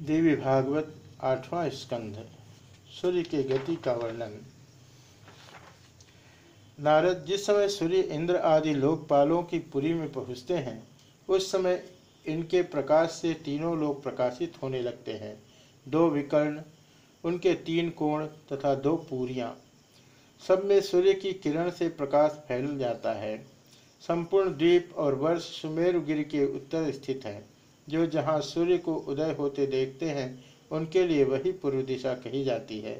देवी भागवत आठवां स्कंध, सूर्य के गति का वर्णन। नारद जिस समय सूर्य, इंद्र आदि लोकपालों की पुरी में पहुँचते हैं, उस समय इनके प्रकाश से तीनों लोग प्रकाशित होने लगते हैं। दो विकर्ण, उनके तीन कोण तथा दो पूरियाँ। सब में सूर्य की किरण से प्रकाश फैल जाता है। संपूर्ण द्वीप और वर्ष सुमेरुगिरी के उत्तर स्थित है। जो जहाँ सूर्य को उदय होते देखते हैं, उनके लिए वही पूर्व दिशा कही जाती है।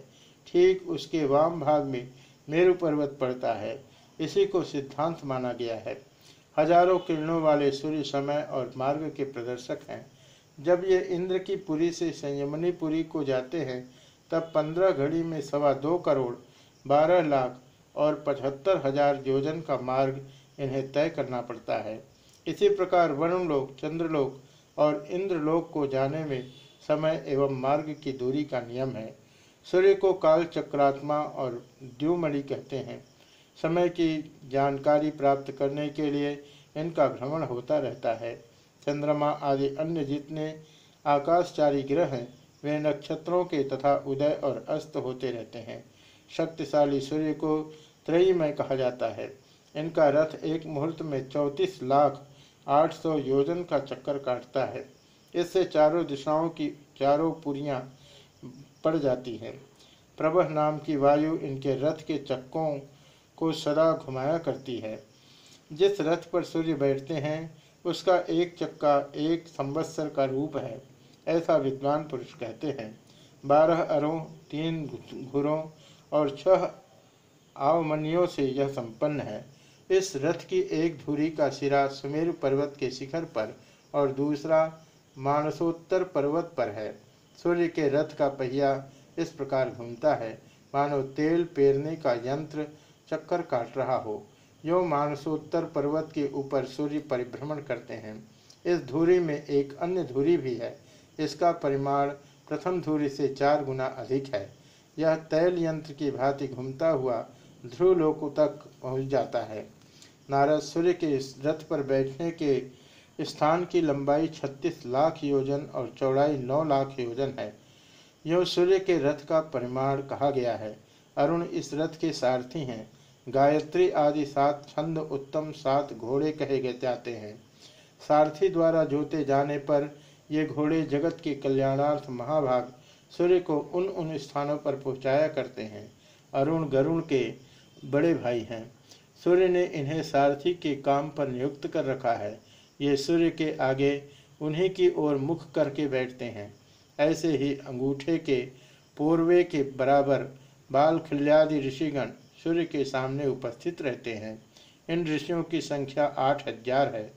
ठीक उसके वाम भाग में मेरु पर्वत पड़ता है। इसी को सिद्धांत माना गया है। हज़ारों किरणों वाले सूर्य समय और मार्ग के प्रदर्शक हैं। जब ये इंद्र की पुरी से संयमनी पुरी को जाते हैं, तब पंद्रह घड़ी में सवा दो करोड़, बारह लाख और पचहत्तर हज़ार योजन का मार्ग इन्हें तय करना पड़ता है। इसी प्रकार वरुण लोक चंद्रलोक और इंद्रलोक को जाने में समय एवं मार्ग की दूरी का नियम है। सूर्य को काल चक्रात्मा और द्युमणि कहते हैं। समय की जानकारी प्राप्त करने के लिए इनका भ्रमण होता रहता है। चंद्रमा आदि अन्य जितने आकाशचारी ग्रह हैं, वे नक्षत्रों के तथा उदय और अस्त होते रहते हैं। शक्तिशाली सूर्य को त्रयीमय कहा जाता है। इनका रथ एक मुहूर्त में चौंतीस लाख 800 योजन का चक्कर काटता है। इससे चारों दिशाओं की, चारों पुरियाँ पड़ जाती हैं। प्रभह नाम की वायु इनके रथ के चक्कों को सदा घुमाया करती है। जिस रथ पर सूर्य बैठते हैं, उसका एक चक्का एक संवत्सर का रूप है, ऐसा विद्वान पुरुष कहते हैं। बारह अरों, तीन घुरों और छह आवमनियों से यह संपन्न है। इस रथ की एक धुरी का सिरा सुमेरु पर्वत के शिखर पर और दूसरा मानसोत्तर पर्वत पर है। सूर्य के रथ का पहिया इस प्रकार घूमता है। मानो तेल पेरने का यंत्र चक्कर काट रहा हो। यो मानसोत्तर पर्वत के ऊपर सूर्य परिभ्रमण करते हैं। इस धुरी में एक अन्य धुरी भी है। इसका परिमाण प्रथम धुरी से चार गुना अधिक है। यह तैल यंत्र की भांति घूमता हुआ ध्रुवलोक तक पहुँच जाता है। नारद सूर्य के रथ पर बैठने के स्थान की लंबाई 36 लाख योजन और चौड़ाई 9 लाख योजन है। यह सूर्य के रथ का परिमाण कहा गया है। अरुण इस रथ के सारथी हैं। गायत्री आदि सात छंद उत्तम सात घोड़े कहे गए जाते हैं। सारथी द्वारा जोते जाने पर ये घोड़े जगत के कल्याणार्थ महाभाग सूर्य को उन उन स्थानों पर पहुँचाया करते हैं। अरुण गरुण के बड़े भाई हैं। सूर्य ने इन्हें सारथी के काम पर नियुक्त कर रखा है। ये सूर्य के आगे उन्हीं की ओर मुख करके बैठते हैं। ऐसे ही अंगूठे के पूर्वे के बराबर बाल खिल्यादि ऋषिगण सूर्य के सामने उपस्थित रहते हैं। इन ऋषियों की संख्या आठ हज़ार है।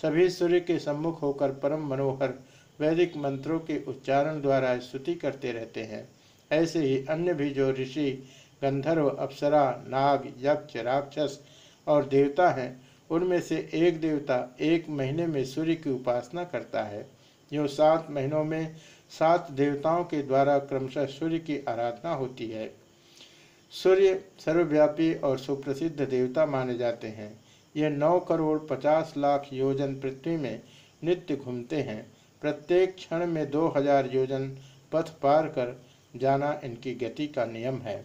सभी सूर्य के सम्मुख होकर परम मनोहर वैदिक मंत्रों के उच्चारण द्वारा स्तुति करते रहते हैं। ऐसे ही अन्य भी जो ऋषि गंधर्व, अप्सरा, नाग, यक्ष, राक्षस और देवता हैं। उनमें से एक देवता एक महीने में सूर्य की उपासना करता है। जो सात महीनों में सात देवताओं के द्वारा क्रमशः सूर्य की आराधना होती है। सूर्य सर्वव्यापी और सुप्रसिद्ध देवता माने जाते हैं। ये नौ करोड़ पचास लाख योजन पृथ्वी में नित्य घूमते हैं। प्रत्येक क्षण में दो हज़ार योजन पथ पार कर जाना इनकी गति का नियम है।